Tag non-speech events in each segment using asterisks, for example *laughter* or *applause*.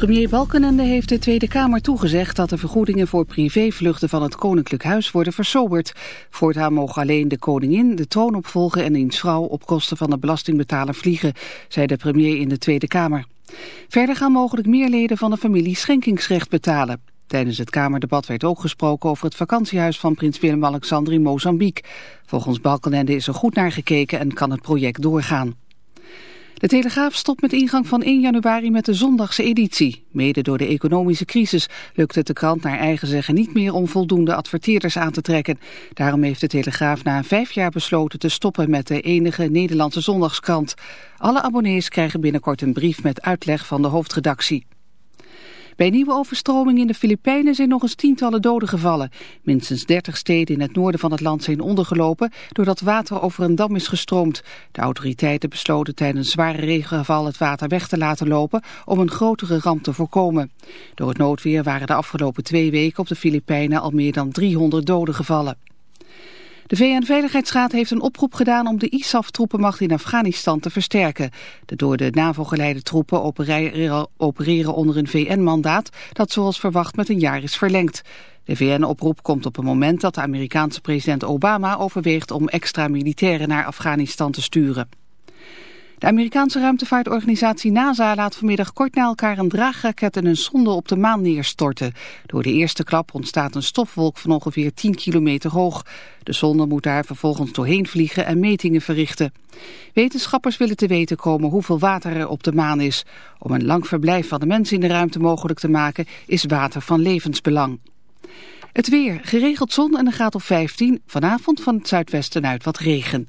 Premier Balkenende heeft de Tweede Kamer toegezegd dat de vergoedingen voor privévluchten van het Koninklijk Huis worden versoberd. Voortaan mogen alleen de koningin, de troon opvolgen en eens vrouw op kosten van de belastingbetaler vliegen, zei de premier in de Tweede Kamer. Verder gaan mogelijk meer leden van de familie schenkingsrecht betalen. Tijdens het Kamerdebat werd ook gesproken over het vakantiehuis van prins Willem-Alexander in Mozambique. Volgens Balkenende is er goed naar gekeken en kan het project doorgaan. De Telegraaf stopt met ingang van 1 januari met de zondagse editie. Mede door de economische crisis lukt het de krant naar eigen zeggen niet meer om voldoende adverteerders aan te trekken. Daarom heeft de Telegraaf na vijf jaar besloten te stoppen met de enige Nederlandse zondagskrant. Alle abonnees krijgen binnenkort een brief met uitleg van de hoofdredactie. Bij nieuwe overstroming in de Filipijnen zijn nog eens tientallen doden gevallen. Minstens 30 steden in het noorden van het land zijn ondergelopen doordat water over een dam is gestroomd. De autoriteiten besloten tijdens zware regenval het water weg te laten lopen om een grotere ramp te voorkomen. Door het noodweer waren de afgelopen twee weken op de Filipijnen al meer dan 300 doden gevallen. De VN-veiligheidsraad heeft een oproep gedaan om de ISAF-troepenmacht in Afghanistan te versterken. De door de NAVO-geleide troepen opereren, onder een VN-mandaat dat zoals verwacht met een jaar is verlengd. De VN-oproep komt op een moment dat de Amerikaanse president Obama overweegt om extra militairen naar Afghanistan te sturen. De Amerikaanse ruimtevaartorganisatie NASA laat vanmiddag kort na elkaar een draagraket en een sonde op de maan neerstorten. Door de eerste klap ontstaat een stofwolk van ongeveer 10 kilometer hoog. De sonde moet daar vervolgens doorheen vliegen en metingen verrichten. Wetenschappers willen te weten komen hoeveel water er op de maan is. Om een lang verblijf van de mens in de ruimte mogelijk te maken is water van levensbelang. Het weer, geregeld zon en een graad of 15. Vanavond van het zuidwesten uit wat regen.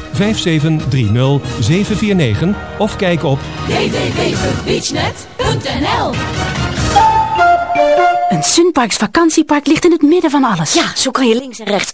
5730 749 of kijk op www.beachnet.nl Een Sunparks vakantiepark ligt in het midden van alles. Ja, zo kan je links en rechts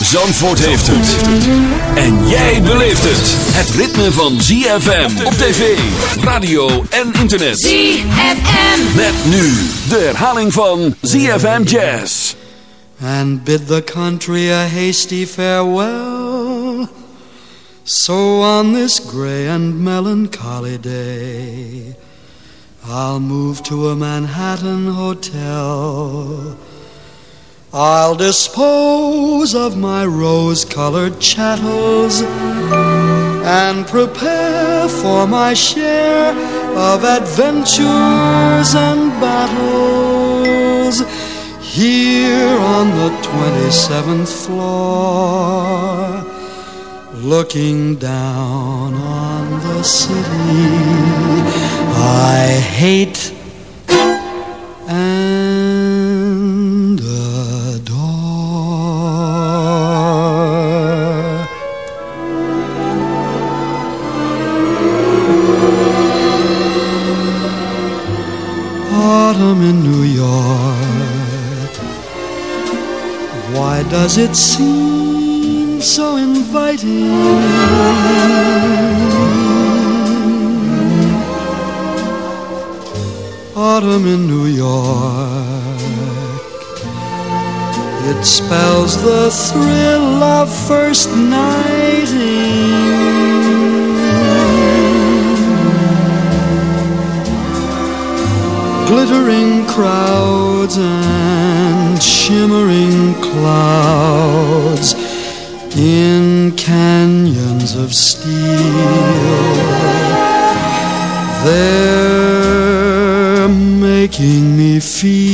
Zandvoort heeft het. En jij beleeft het. Het ritme van ZFM op tv, radio en internet. ZFM. Met nu de herhaling van ZFM Jazz. And bid the country a hasty farewell. So on this gray and melancholy day, I'll move to a Manhattan hotel. I'll dispose of my rose-colored chattels and prepare for my share of adventures and battles here on the 27th floor, looking down on the city I hate and adore. Does it seem so inviting? Autumn in New York. It spells the thrill of first nighting. Glittering crowds and shimmering clouds in canyons of steel. They're making me feel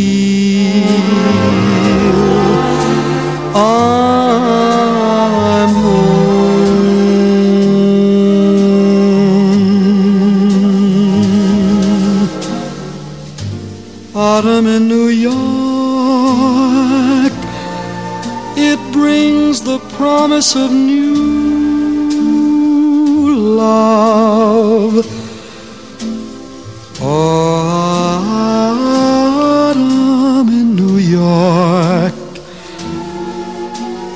Autumn in New York, it brings the promise of new love. Autumn in New York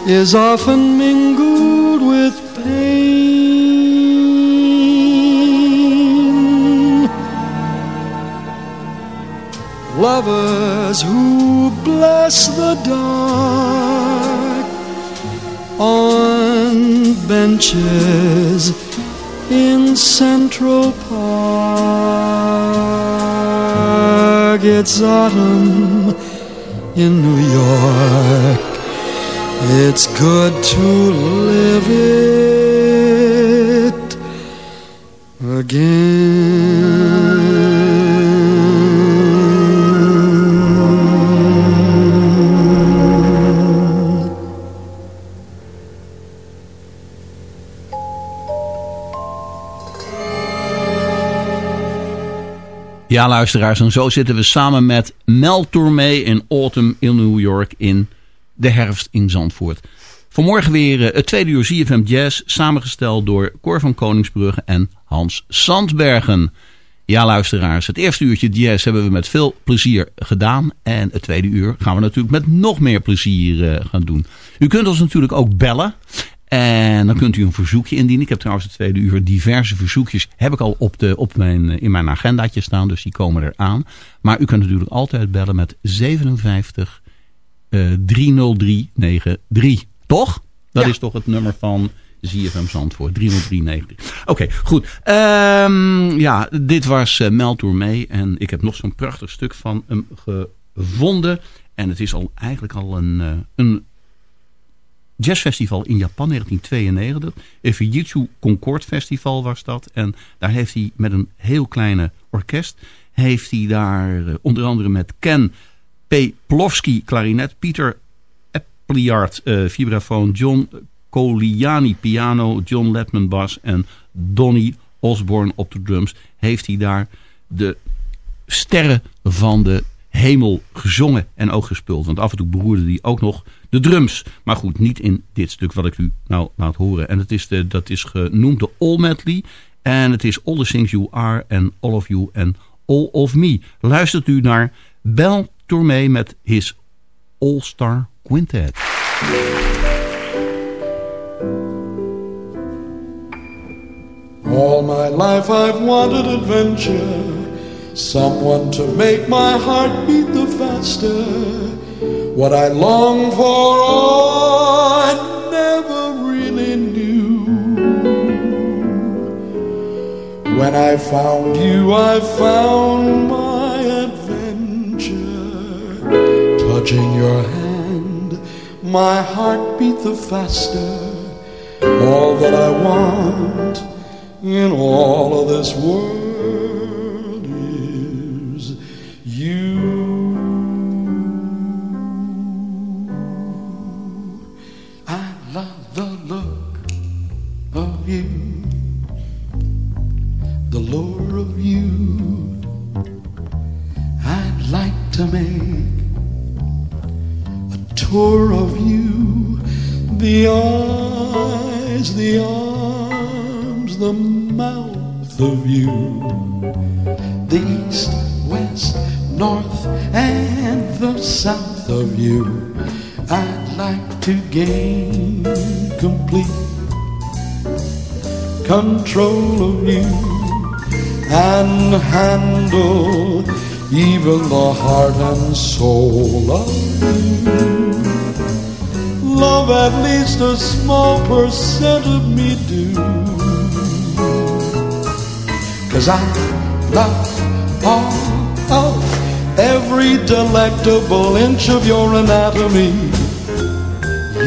is often mingled Lovers who bless the dark on benches in Central Park. It's autumn in New York. It's good to live it again. Ja, luisteraars, en zo zitten we samen met Mel Tormé in Autumn in New York in de herfst in Zandvoort. Vanmorgen weer eh, het tweede uur ZFM Jazz, samengesteld door Cor van Koningsbrugge en Hans Sandbergen. Ja, luisteraars, het eerste uurtje jazz hebben we met veel plezier gedaan. En het tweede uur gaan we natuurlijk met nog meer plezier eh, gaan doen. U kunt ons natuurlijk ook bellen. En dan kunt u een verzoekje indienen. Ik heb trouwens het tweede uur diverse verzoekjes. Heb ik al op de, op mijn, in mijn agendaatje staan. Dus die komen eraan. Maar u kunt natuurlijk altijd bellen met 57 eh 30393. Toch? Dat Ja. is toch het nummer van ZFM Zandvoort. 30393. Oké, goed. Ehm, ja, dit was eh, Mel Tourmee. En ik heb nog zo'n prachtig stuk van hem gevonden. En het is al eigenlijk al een, eh, een jazzfestival in Japan 1992. Een Fujitsu Concord Festival was dat. En daar heeft hij met een heel kleine orkest... heeft hij daar eh, onder andere met Ken Peplowski klarinet... Pieter Eppliard eh vibrafoon... John Coliani piano, John Letman bas en Donny Osborne op de drums. Heeft hij daar de sterren van de hemel gezongen en ook gespeeld. Want af en toe beroerde hij ook nog de drums. Maar goed, niet in dit stuk wat ik u nou laat horen. En het is de, dat is genoemd de All Medley. En het is All the Things You Are and All of You and All of Me. Luistert u naar Bel Tourmee met his All Star Quintet. All my life I've wanted adventure Someone to make my heart beat the faster. What I long for oh, I never really knew. When I found you I found my adventure. Touching your hand my heart beat the faster. All that I want in all of this world to make a tour of you, the eyes, the arms, the mouth of you. The east, west, north, and the south of you. I'd like to gain complete control of you and handle even the heart and soul of you. Love at least a small percent of me do. Cause I love all of every delectable inch of your anatomy.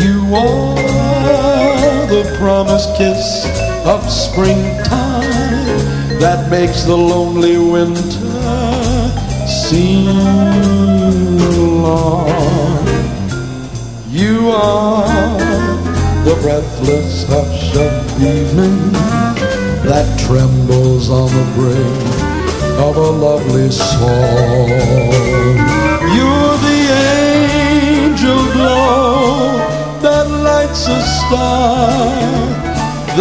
You are the promised kiss of springtime that makes the lonely winter seem long. You are the breathless hush of evening that trembles on the brink of a lovely song. You're the angel glow that lights a star.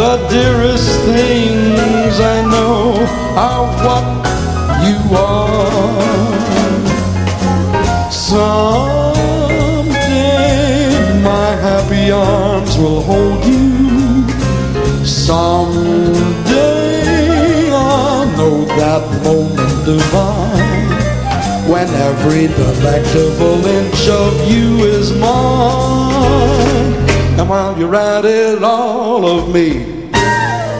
The dearest things I know are what you are. Someday my happy arms will hold you. Someday I'll know that moment divine when every delectable inch of you is mine. And while you're at it, all of me,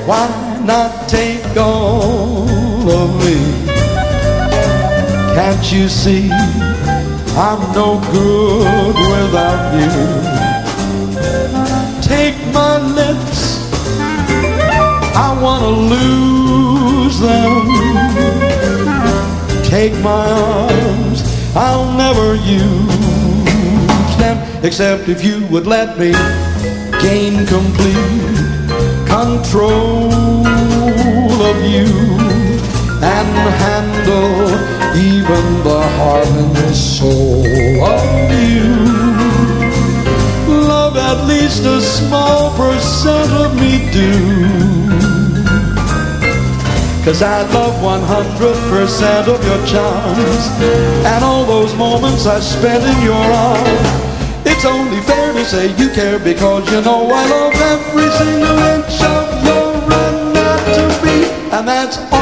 why not take all of me? Can't you see I'm no good without you? Take my lips, I wanna lose them. Take my arms, I'll never use them except if you would let me gain complete control of you and handle even the heart and the soul of you. Love at least a small percent of me do. Cause I love 100% of your charms And all those moments I spent in your arms It's only fair to say you care Because you know I love every single inch of your anatomy And that's all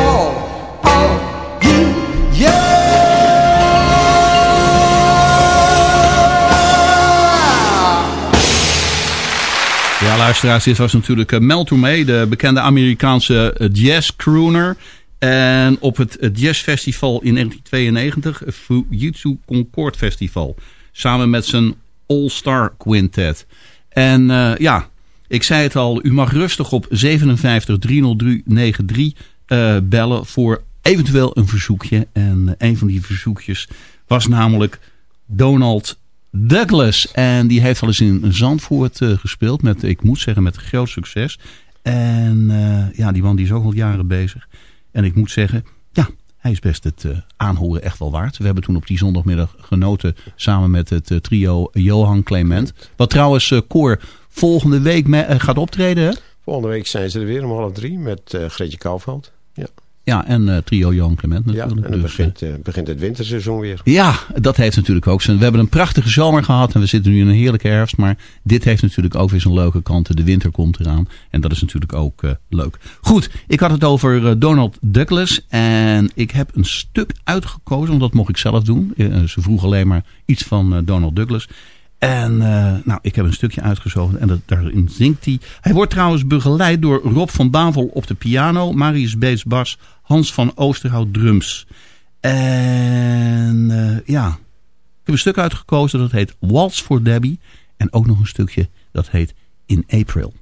luisteraars, dit was natuurlijk uh, Mel Tormé, de bekende Amerikaanse uh, jazz crooner. En op het uh, jazzfestival in 1992, het Fujitsu Concord Festival. Samen met zijn All-Star Quintet. En ja, ik zei het al, u mag rustig op 57 30393 uh, bellen voor eventueel een verzoekje. En een van die verzoekjes was namelijk Donald Douglas. En die heeft al eens in Zandvoort uh, gespeeld. Met, ik moet zeggen, met groot succes. En uh, ja, die man die is ook al jaren bezig. En ik moet zeggen, ja, hij is best het uh, aanhoren echt wel waard. We hebben toen op die zondagmiddag genoten samen met het trio Johan Clement. Wat trouwens, Koor, volgende week gaat optreden? Volgende week zijn ze er weer om half drie met Gretje Kouwveld. Ja. Ja, en uh, trio Johan Clement natuurlijk. Ja, en dan dus, begint, uh, begint het winterseizoen weer. Ja, dat heeft natuurlijk ook zijn... We hebben een prachtige zomer gehad en we zitten nu in een heerlijke herfst. Maar dit heeft natuurlijk ook weer zijn leuke kanten. De winter komt eraan en dat is natuurlijk ook uh, leuk. Goed, ik had het over Donald Douglas. En ik heb een stuk uitgekozen, want dat mocht ik zelf doen. ze vroeg alleen maar iets van Donald Douglas. En uh, nou, ik heb een stukje uitgezocht en dat, daarin zingt hij. Hij wordt trouwens begeleid door Rob van Bavel op de piano, Marius Beets bas, Hans van Oosterhout drums. En uh, ja, ik heb een stuk uitgekozen dat heet Waltz for Debbie. En ook nog een stukje dat heet In April.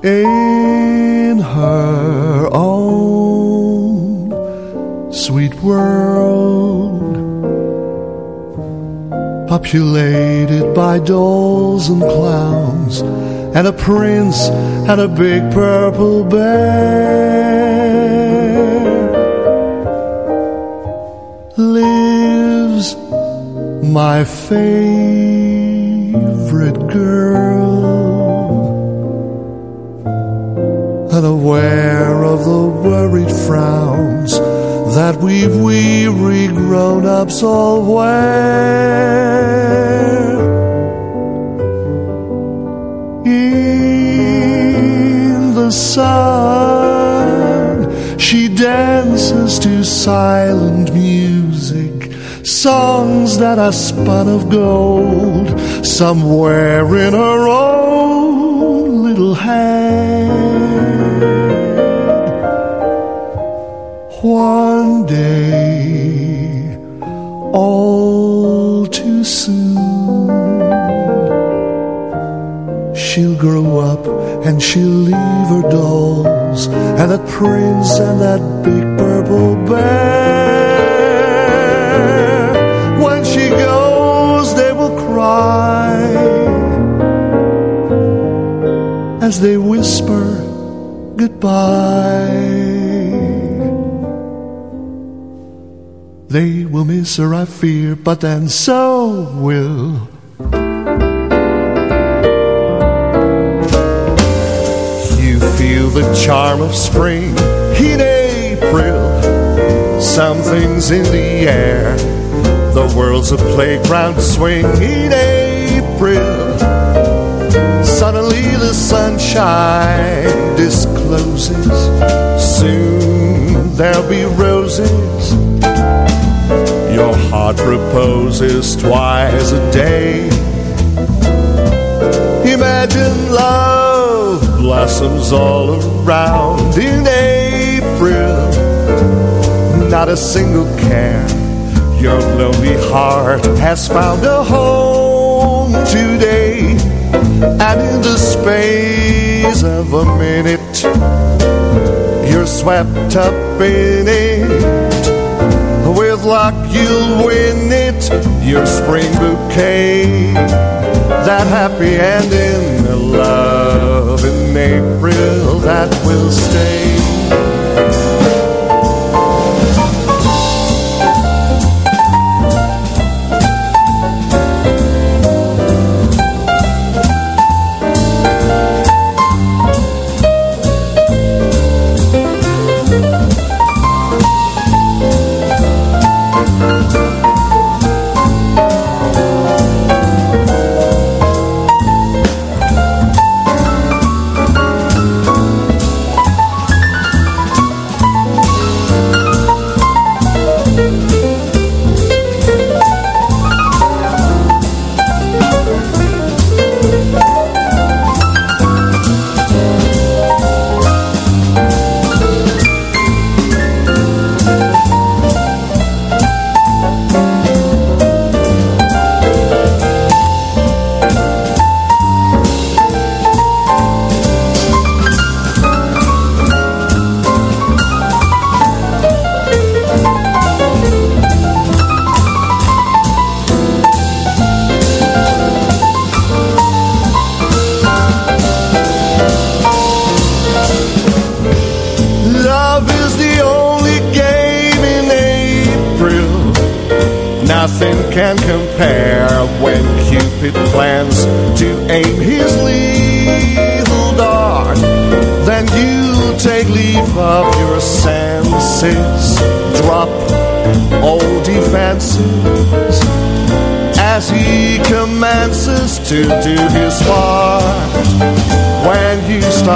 In her own sweet world populated by dolls and clowns, and a prince and a big purple bear. Lives my favorite girl, unaware of the worried frowns that we've weary grown-ups all wear. In the sun, she dances to silent music, songs that are spun of gold, somewhere in her own all too soon, she'll grow up and she'll leave her dolls and that prince and that big purple bear. When she goes, they will cry as they whisper goodbye. They will miss her, I fear, but then so will. You feel the charm of spring in April. Something's in the air. The world's a playground swing in April. Suddenly the sunshine discloses. Soon there'll be roses your heart proposes twice a day. Imagine love blossoms all around in April. Not a single care. Your lonely heart has found a home today. And in the space of a minute, you're swept up in it luck you'll win it, your spring bouquet. That happy ending, a love in April that will stay.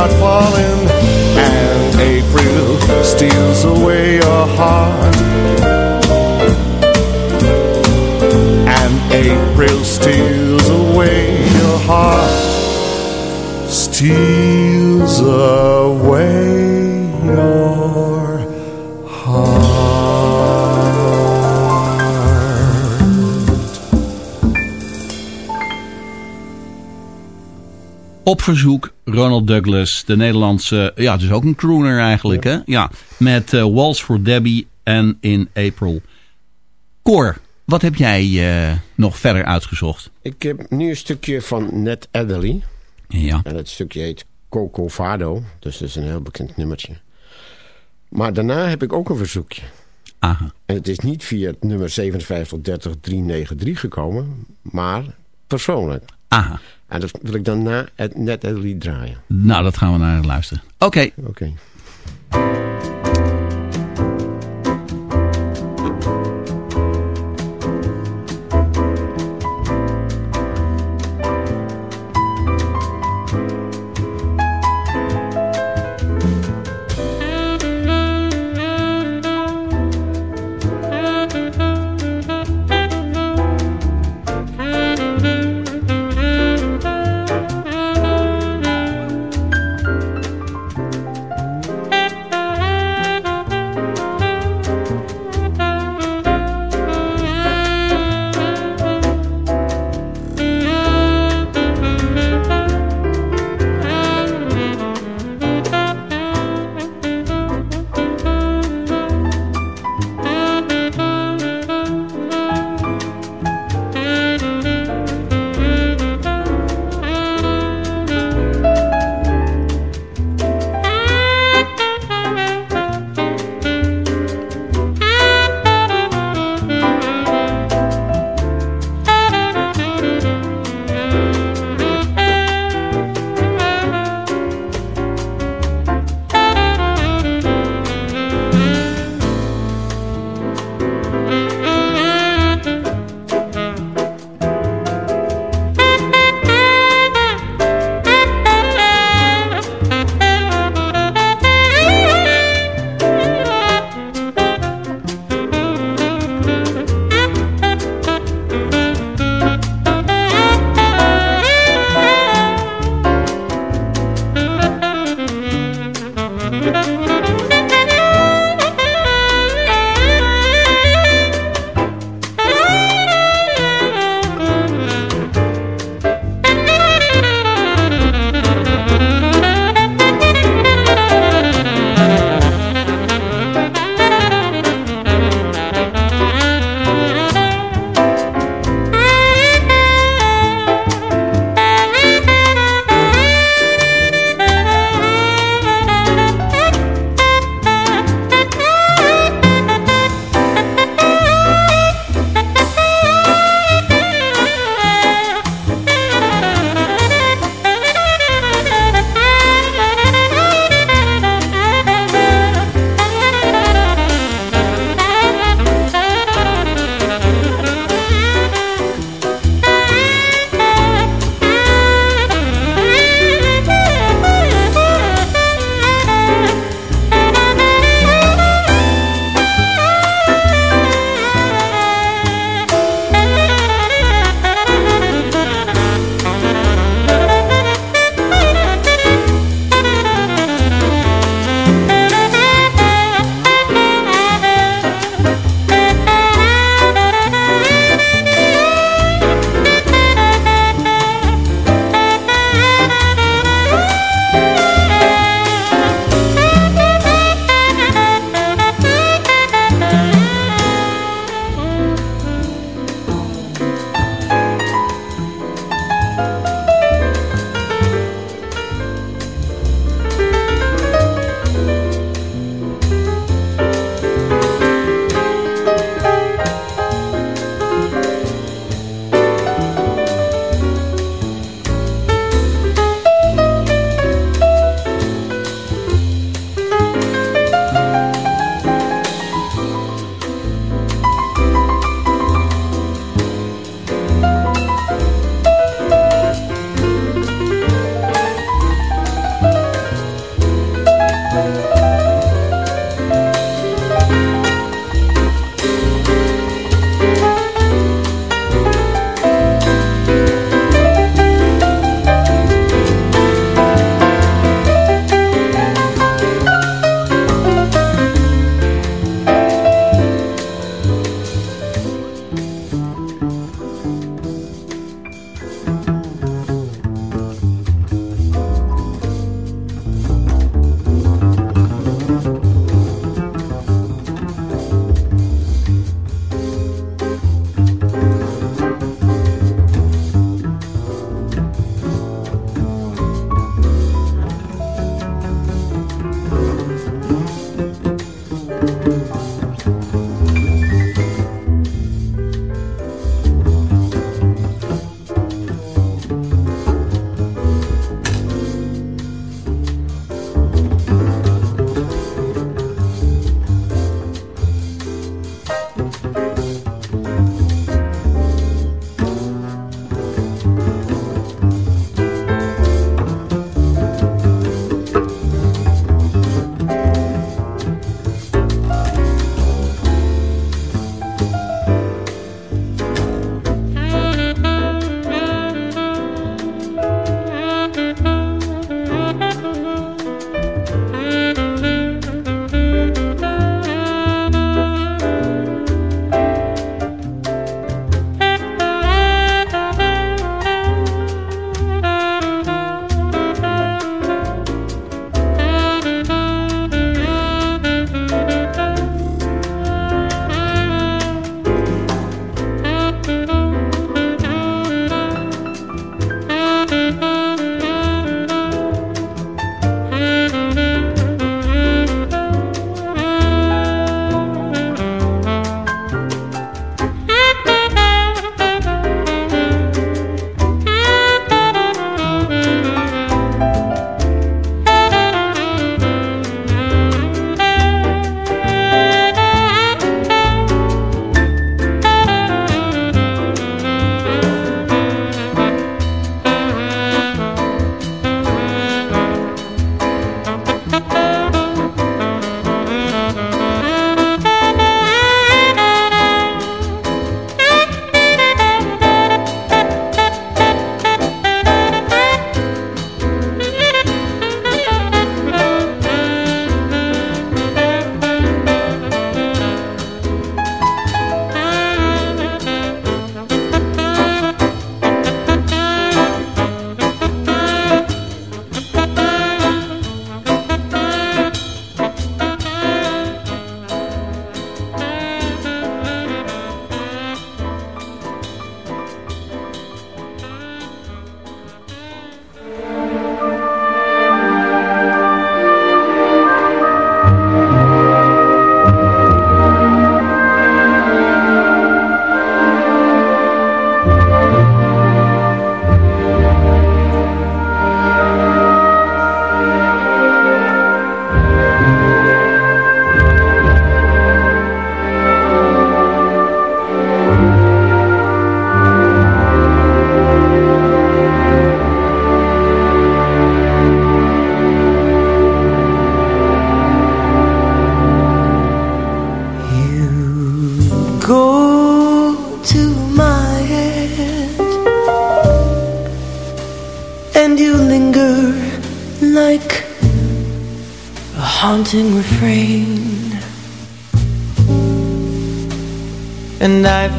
not far verzoek Ronald Douglas, de Nederlandse, ja, het is ook een crooner eigenlijk, hè? Ja, met uh, Waltz for Debbie en In April. Cor, wat heb jij uh, nog verder uitgezocht? Ik heb nu een stukje van Ned Adderley. Ja. En het stukje heet Coco Fado, dus dat is een heel bekend nummertje. Maar daarna heb ik ook een verzoekje. Aha. En het is niet via het nummer 5730393 gekomen, maar persoonlijk. Aha. En dat wil ik dan na het net het lied draaien. Nou, dat gaan we naar luisteren. Oké. Oké. Okay.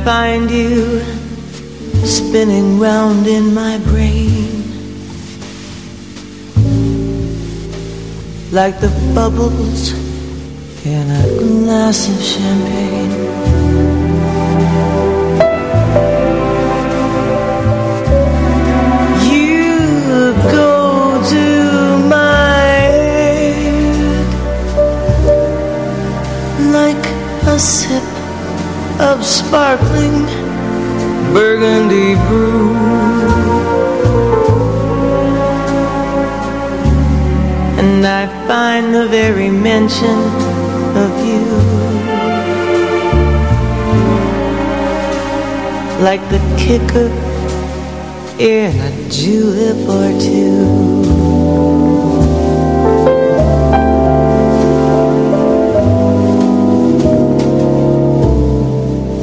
Find you spinning round in my brain like the bubbles in a glass of champagne. Of sparkling burgundy brew. And I find the very mention of you like the kicker in a julep or two.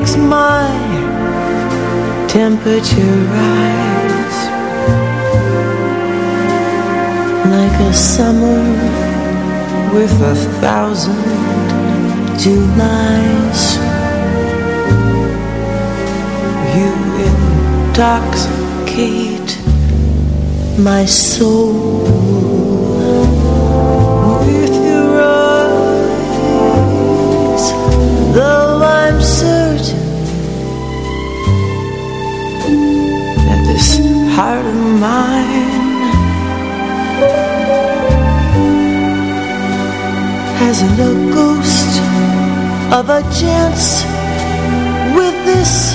makes my temperature rise like a summer with a thousand Julys. You intoxicate my soul with your eyes, though I'm certain that this heart of mine hasn't a ghost of a chance with this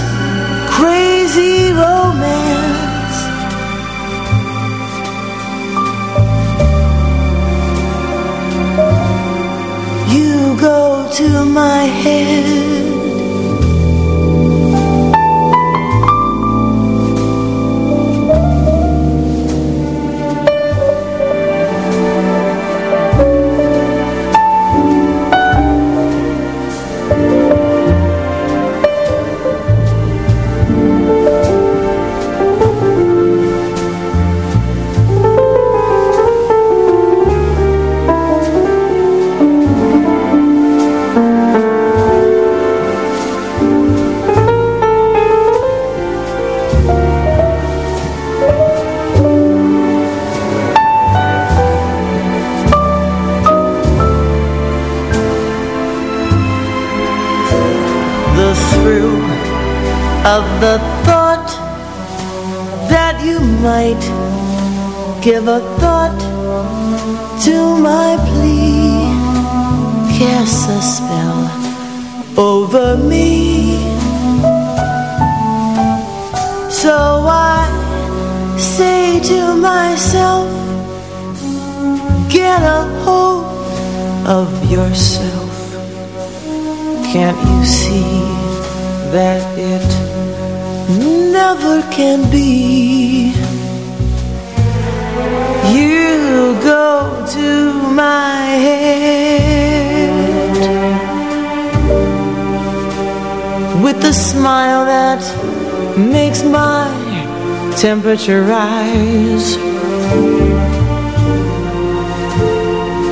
crazy romance. Go to my head. That it never can be? You go to my head with a smile that makes my temperature rise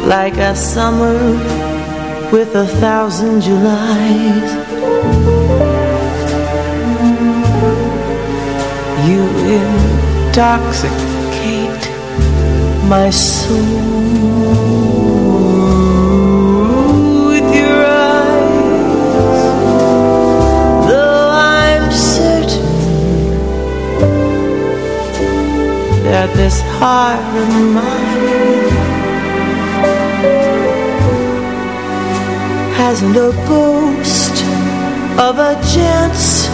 like a summer with a thousand Julys. You intoxicate my soul with your eyes, though I'm certain that this heart of mine has no ghost of a chance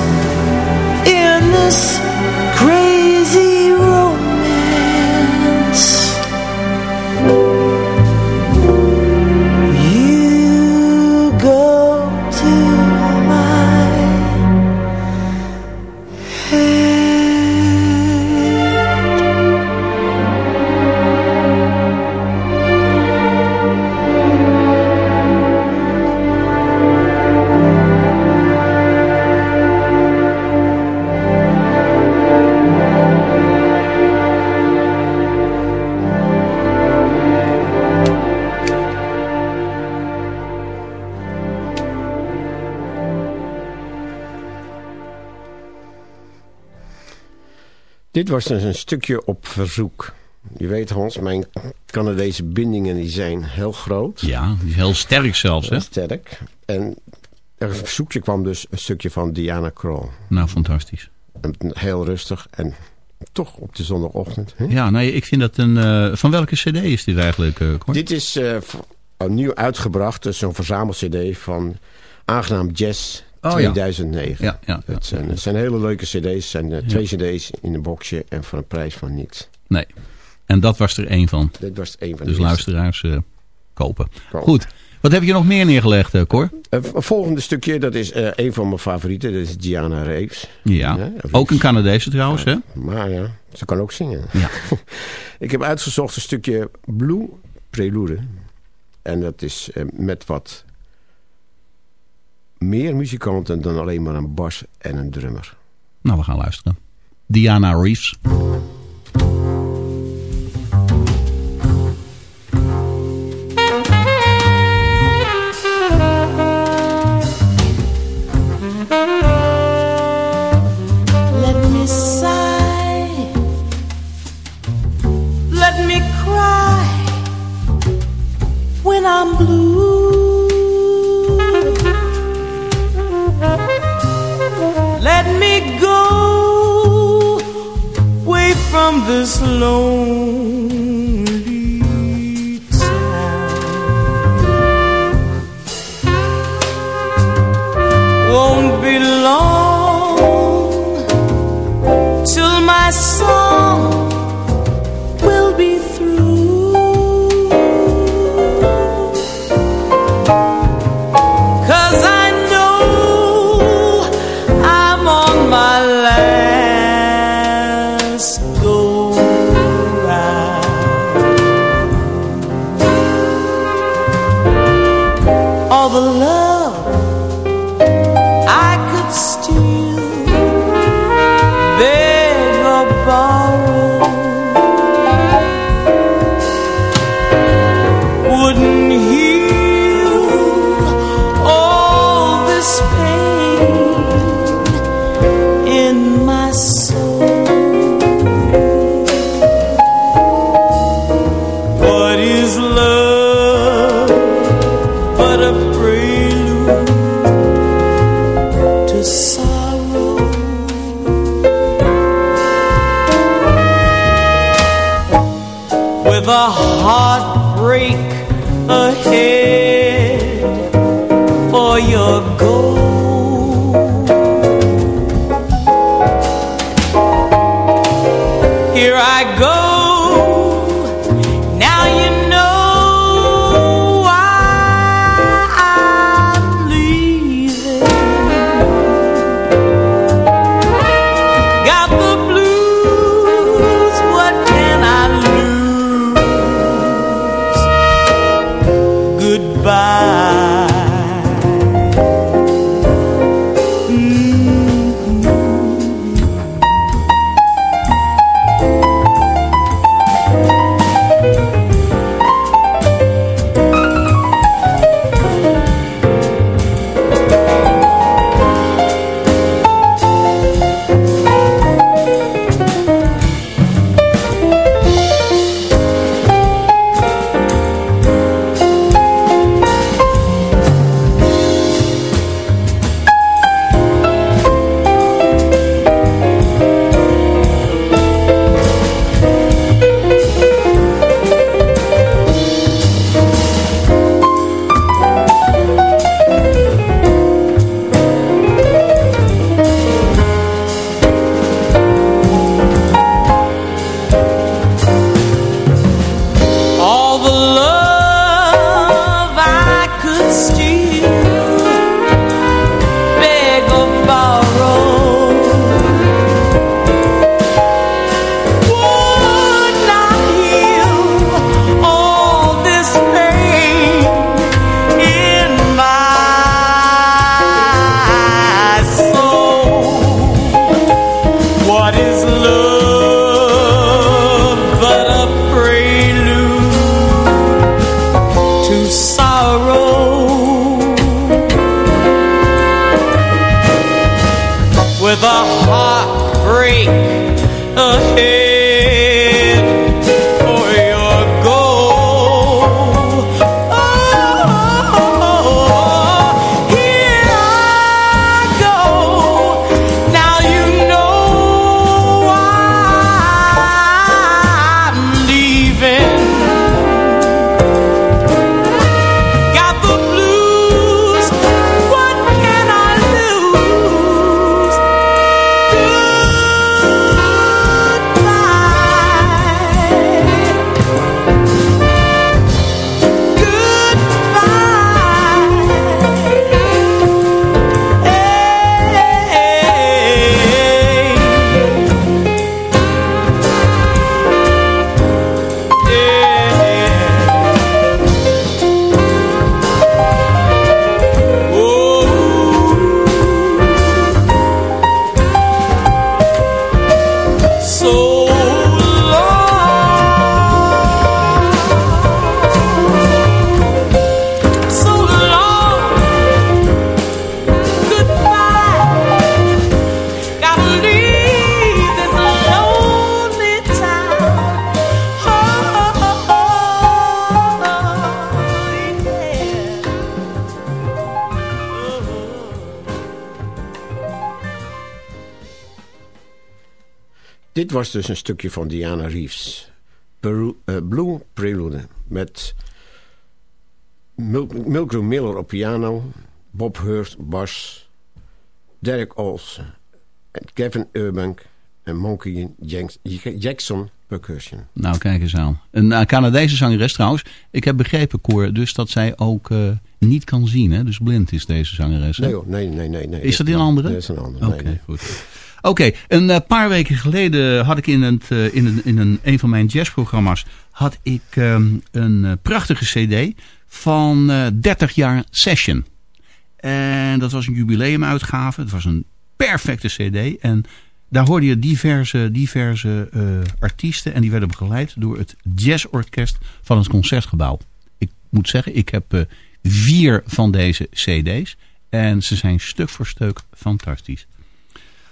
in this crazy Dit was dus een stukje op verzoek. Je weet Hans, mijn Canadese bindingen die zijn heel groot. Ja, heel sterk zelfs. Hè? Heel sterk. En er verzoekje kwam dus een stukje van Diana Krall. Nou, fantastisch. En Heel rustig en toch op de zondagochtend. Hè? Ja, nee, ik vind dat een... eh, van welke cd is dit eigenlijk, eh Cor? Dit is eh, v- nieuw uitgebracht, dus zo'n verzamel-cd van Aangenaam Jazz Oh, ja. 2009. Ja, ja, ja. Het, zijn, het zijn hele leuke cd's. Het zijn eh, twee cd's in een boxje en voor een prijs van niks. Nee. En dat was er één van. Dit was een van Dus luisteraars eh, kopen. Goed. Wat heb je nog meer neergelegd, eh, Cor? Het volgende stukje, dat is een van mijn favorieten. Dat is Diana Reeves. Ja. Ook een Canadese trouwens, hè? Maar ja, ze kan ook zingen. Ja. *laughs* Ik heb uitgezocht een stukje Blue Prelude. En dat is met wat meer muzikanten dan alleen maar een bas en een drummer. Nou, we gaan luisteren. Diana Reeves. Was dus een stukje van Diana Reeves. Peru, eh, Blue Prelude. Met Mil Milgram Miller op piano. Bob Hurst bas. Derek Olsen. En Kevin Urbank. En Monkey Jackson percussion. Nou, kijk eens aan. Een uh, Canadese zangeres trouwens. Ik heb begrepen, Koor, dus dat zij ook uh, niet kan zien. Hè? Dus blind is deze zangeres. Hè? Nee, hoor, nee, nee, nee, nee. Is dat een andere? Nee, dat is een andere. Oké, nee, nee. goed. Oké, een uh, paar weken geleden had ik in, het, uh, in, een, in een, een van mijn jazzprogramma's had ik um, een uh, prachtige cd van 30 jaar Session. En dat was een jubileumuitgave. Het was een perfecte cd. En daar hoorde je diverse, diverse artiesten. En die werden begeleid door het jazzorkest van het Concertgebouw. Ik moet zeggen, ik heb vier van deze cd's. En ze zijn stuk voor stuk fantastisch.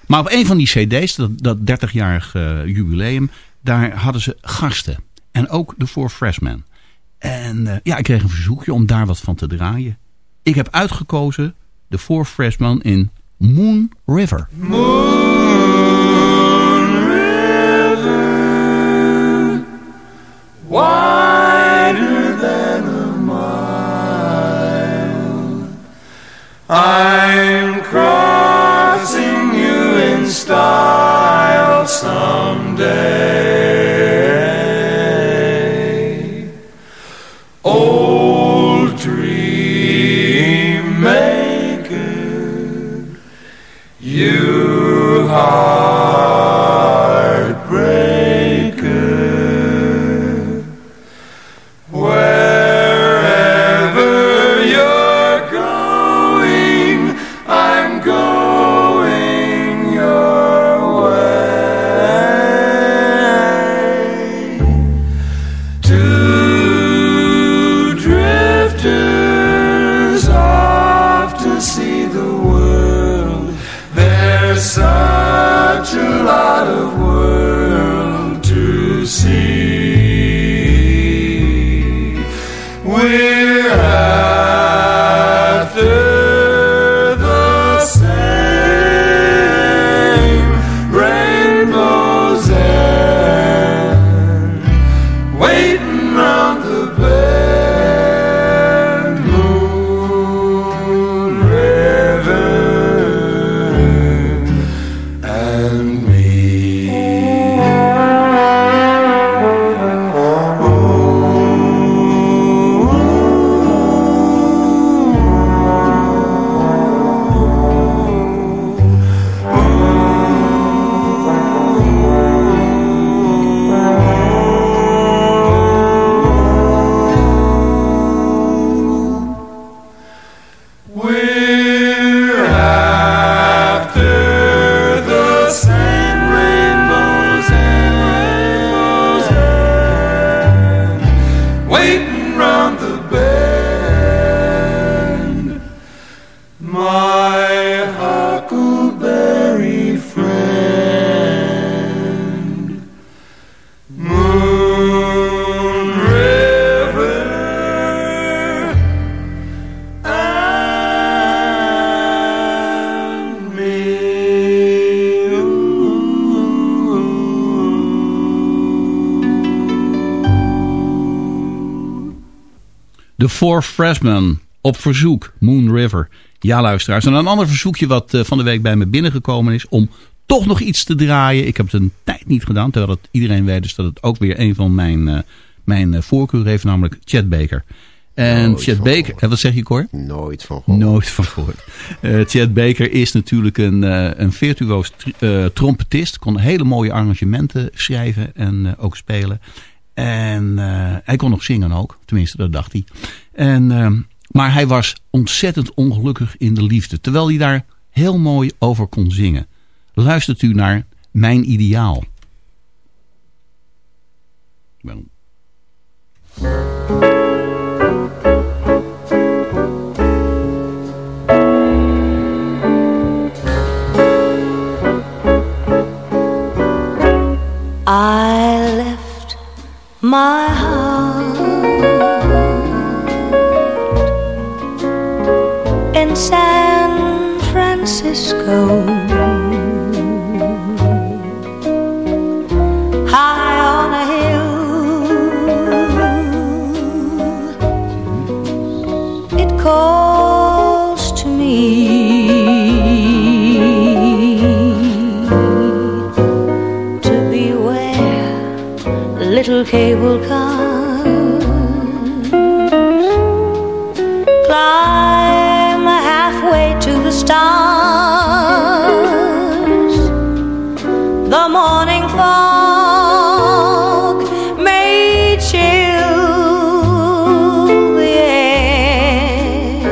Maar op een van die cd's, dat, dat 30-jarig uh, jubileum, daar hadden ze gasten. En ook de Four Freshmen. En uh, ja, ik kreeg een verzoekje om daar wat van te draaien. Ik heb uitgekozen de Four Freshmen in Moon River. Moon someday. De Four Freshmen op verzoek Moon River. Ja, luisteraars. En een ander verzoekje wat uh, van de week bij me binnengekomen is om toch nog iets te draaien. Ik heb het een tijd niet gedaan, terwijl het iedereen weet dus dat het ook weer een van mijn, uh, mijn uh, voorkeur heeft, namelijk Chet Baker. En Nooit Chet van Baker, en wat zeg je Cor? Nooit van gehoord. Nooit van gehoord. Eh, Chet Baker is natuurlijk een, eh, een virtuoos tr- eh, trompetist. Kon hele mooie arrangementen schrijven en eh, ook spelen. En eh, hij kon nog zingen ook. Tenminste, dat dacht hij. En, eh, maar hij was ontzettend ongelukkig in de liefde. Terwijl hij daar heel mooi over kon zingen. Luistert u naar Mijn Ideaal. Wel, my heart in San Francisco. Cable cars. Climb halfway to the stars. The morning fog may chill the air.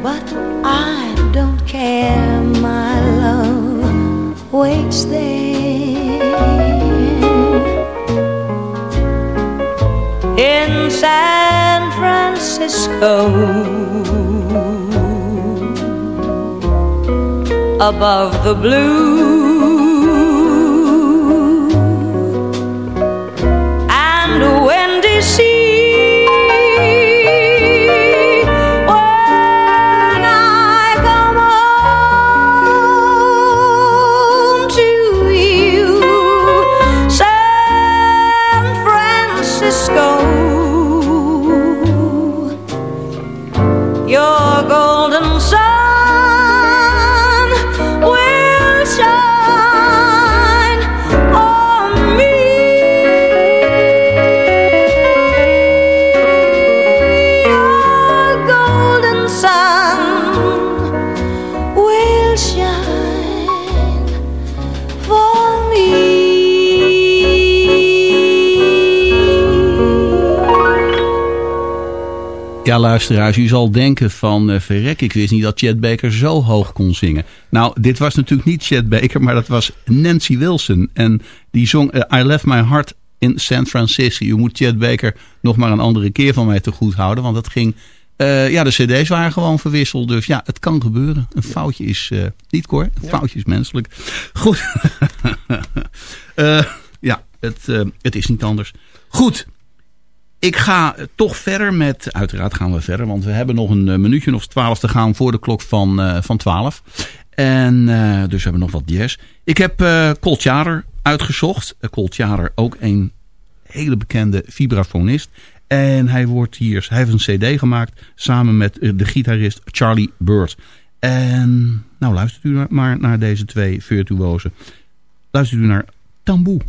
But I don't care my love waits there San Francisco. Above the blue luisteraars, u zal denken van eh, verrek, ik wist niet dat Chet Baker zo hoog kon zingen. Nou, dit was natuurlijk niet Chet Baker, maar dat was Nancy Wilson. En die zong eh, I Left My Heart in San Francisco. U moet Chet Baker nog maar een andere keer van mij te goed houden, want dat ging... eh, ja, de cd's waren gewoon verwisseld, dus ja, het kan gebeuren. Een foutje is niet Cor, een foutje is menselijk. Goed. *laughs* Ja, het, het is niet anders. Goed, ik ga toch verder met, uiteraard gaan we verder, want we hebben nog een eh, minuutje of twaalf te gaan voor de klok van, eh, van 12. En eh, dus we nog wat jazz. Ik heb eh Colt Jader uitgezocht. Uh, Colt Jader, ook een hele bekende vibrafonist. En hij, wordt hier, hij heeft een cd gemaakt samen met de gitarist Charlie Bird. En nou luistert u maar naar deze twee virtuozen. Luistert u naar Tamboe.